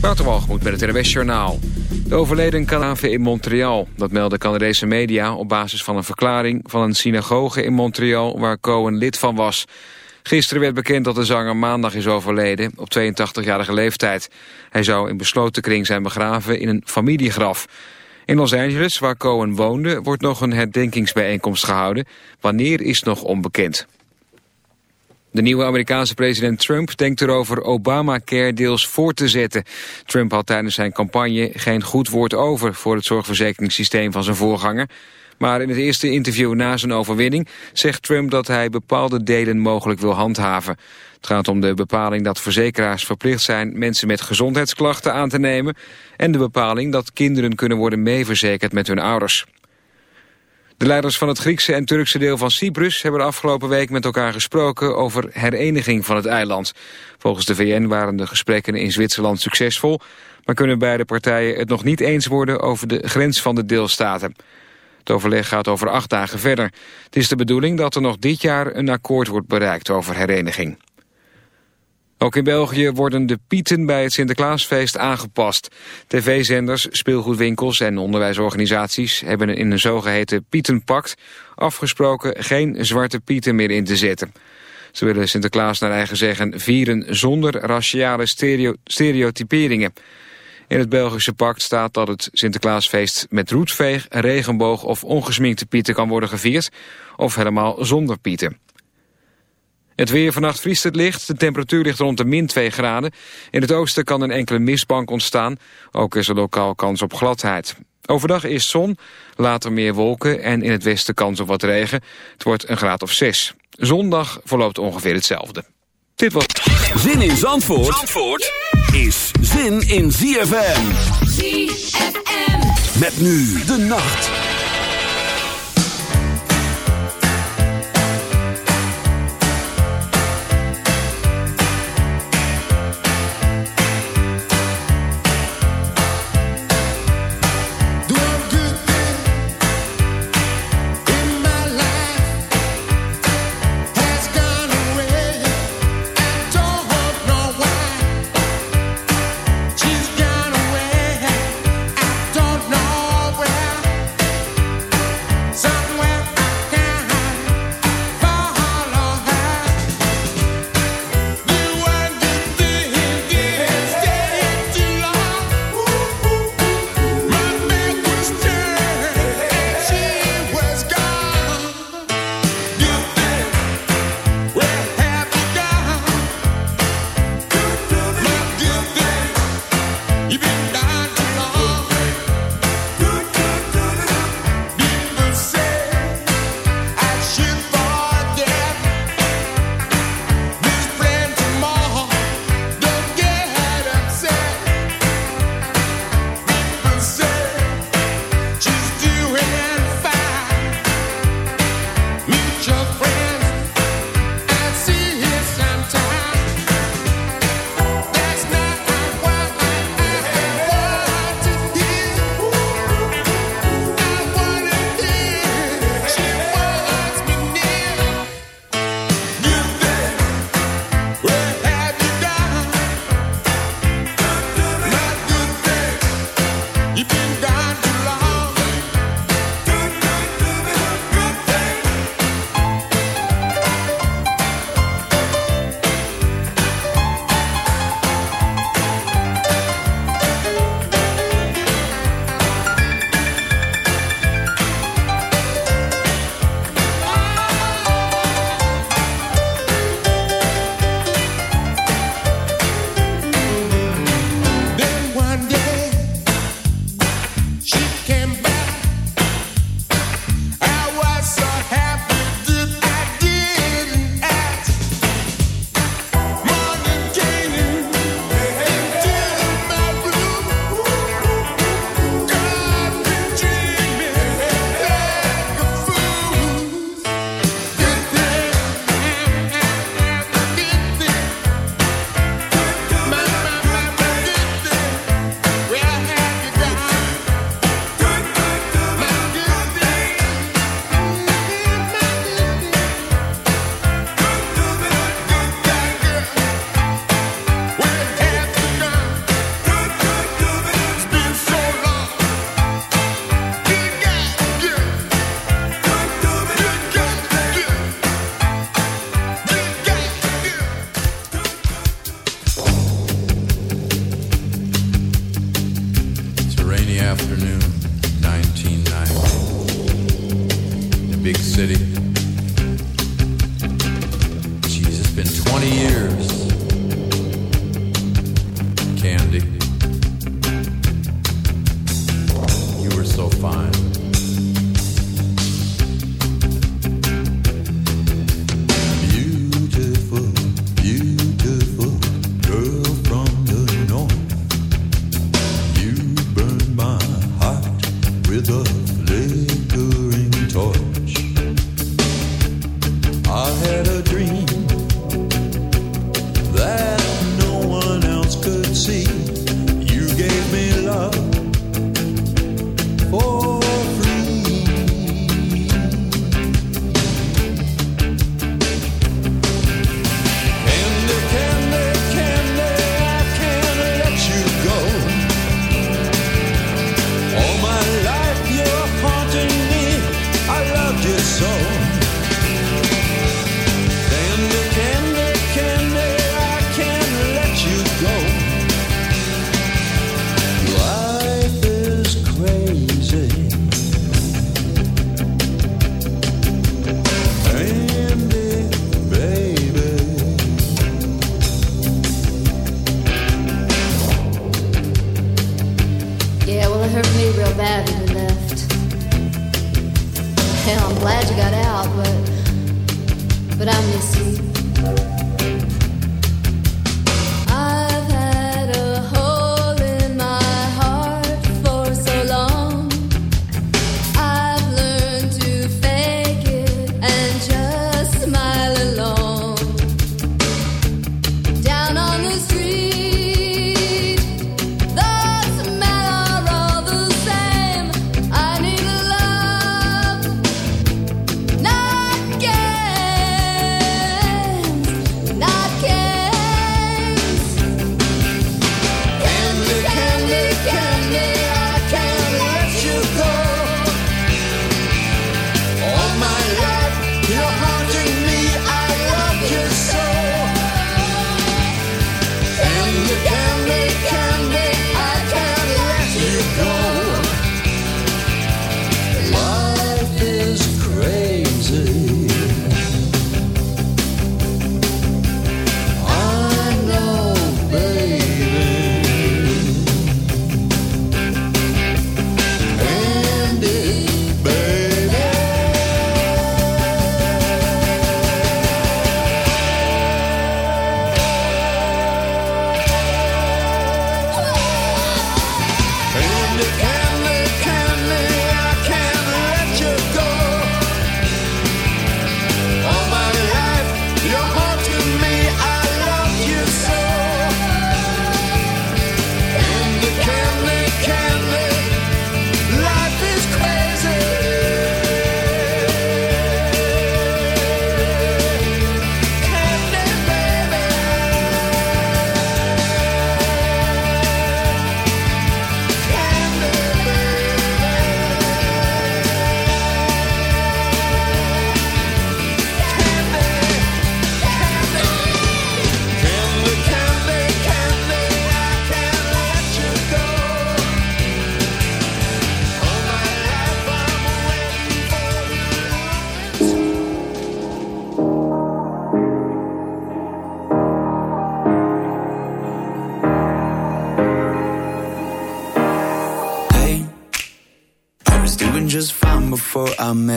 Waterwalgemoed met het NWS Journaal. De overleden Canave in Montreal. Dat meldde Canadese media op basis van een verklaring van een synagoge in Montreal waar Cohen lid van was. Gisteren werd bekend dat de zanger maandag is overleden op 82-jarige leeftijd. Hij zou in besloten kring zijn begraven in een familiegraf. In Los Angeles, waar Cohen woonde, wordt nog een herdenkingsbijeenkomst gehouden. Wanneer is nog onbekend. De nieuwe Amerikaanse president Trump denkt erover Obamacare deels voor te zetten. Trump had tijdens zijn campagne geen goed woord over voor het zorgverzekeringssysteem van zijn voorganger. Maar in het eerste interview na zijn overwinning zegt Trump dat hij bepaalde delen mogelijk wil handhaven. Het gaat om de bepaling dat verzekeraars verplicht zijn mensen met gezondheidsklachten aan te nemen... en de bepaling dat kinderen kunnen worden meeverzekerd met hun ouders. De leiders van het Griekse en Turkse deel van Cyprus hebben de afgelopen week met elkaar gesproken over hereniging van het eiland. Volgens de VN waren de gesprekken in Zwitserland succesvol, maar kunnen beide partijen het nog niet eens worden over de grens van de deelstaten. Het overleg gaat over acht dagen verder. Het is de bedoeling dat er nog dit jaar een akkoord wordt bereikt over hereniging. Ook in België worden de pieten bij het Sinterklaasfeest aangepast. TV-zenders, speelgoedwinkels en onderwijsorganisaties hebben in een zogeheten pietenpact afgesproken geen zwarte pieten meer in te zetten. Ze willen Sinterklaas naar eigen zeggen vieren zonder raciale stereo stereotyperingen. In het Belgische pact staat dat het Sinterklaasfeest met roetveeg, regenboog of ongesminkte pieten kan worden gevierd, of helemaal zonder pieten. Het weer vannacht vriest het licht. De temperatuur ligt rond de min 2 graden. In het oosten kan een enkele mistbank ontstaan. Ook is er lokaal kans op gladheid. Overdag is zon, later meer wolken en in het westen kans op wat regen. Het wordt een graad of 6. Zondag verloopt ongeveer hetzelfde. Dit was... Zin in Zandvoort, Zandvoort is zin in ZFM. ZFM. Met nu de nacht.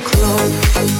Your clothes,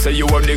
say you have the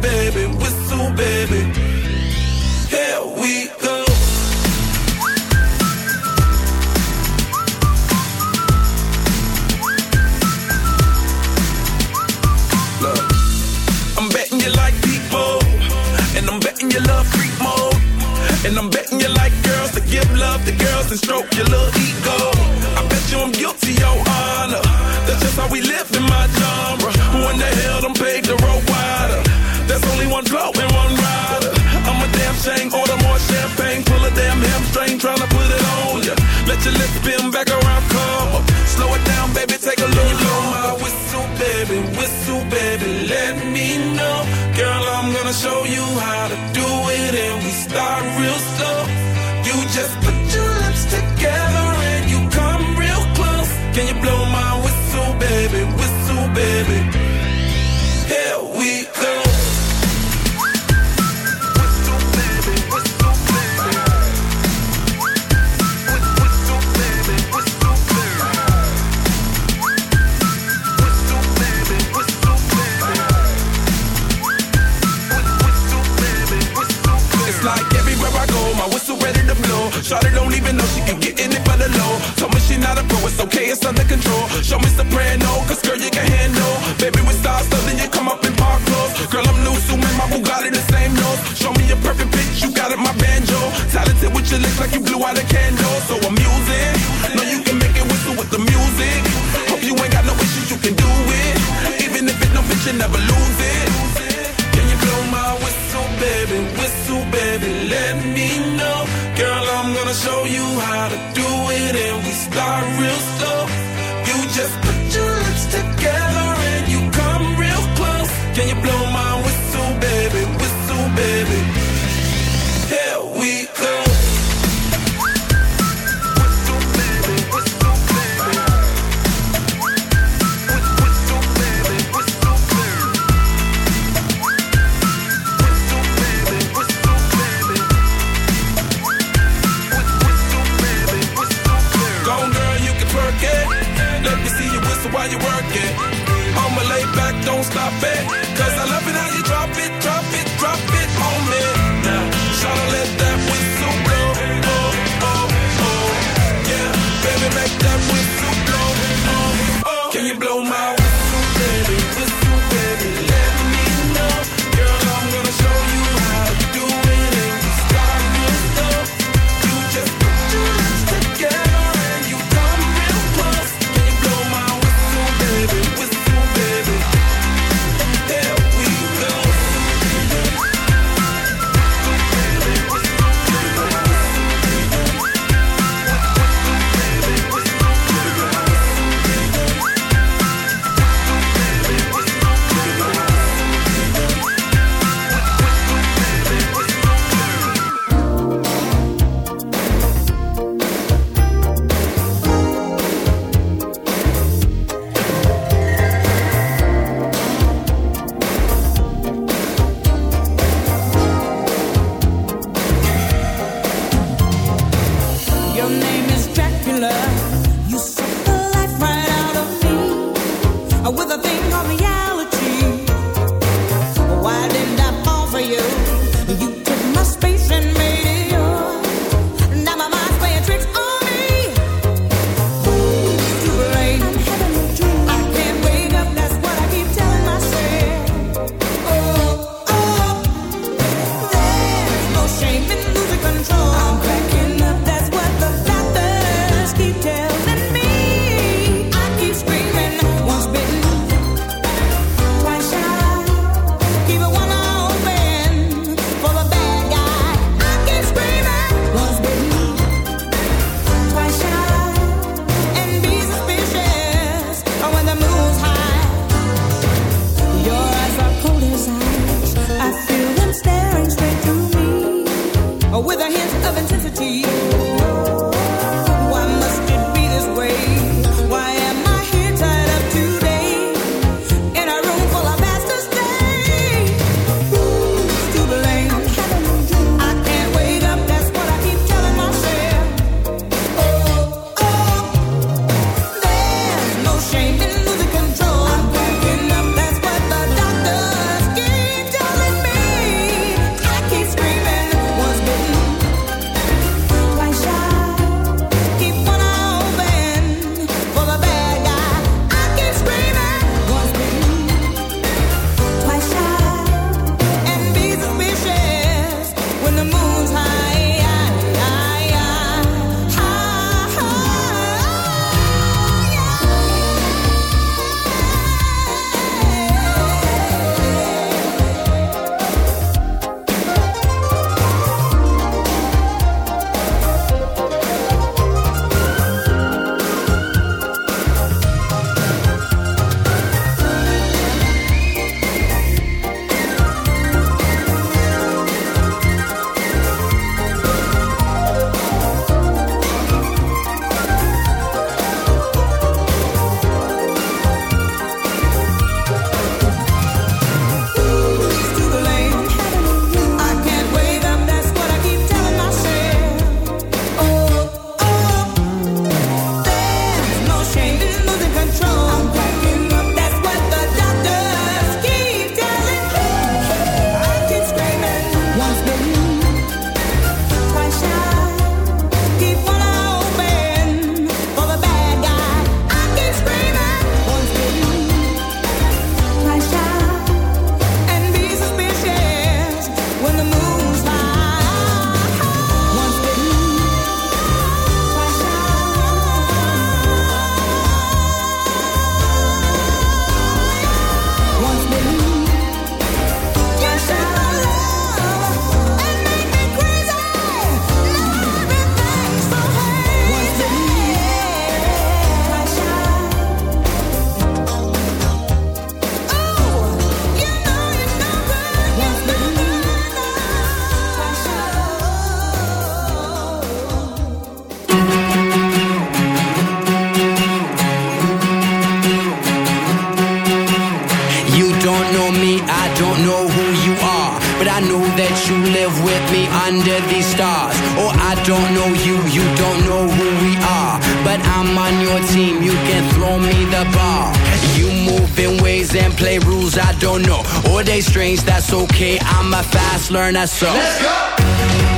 baby, whistle, baby. Here we go. Look, I'm betting you like people, and I'm betting you love freak mode, and I'm betting you like girls to give love to girls and stroke your little ego. I bet you I'm guilty, your honor. That's just how we live in my genre. Who in the hell done paved the road? trying to put it on ya. Let your lips spin back around learn that song.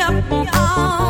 up on